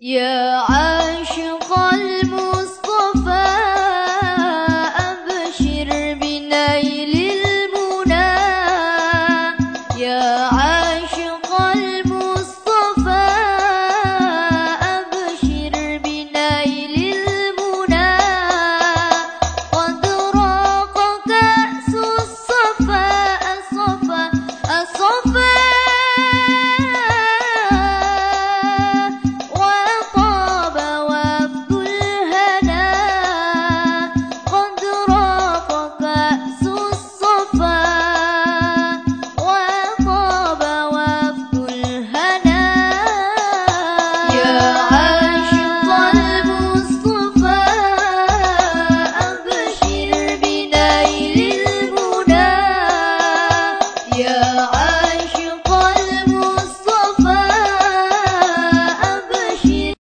يا عاشق غير الهدى يا عالم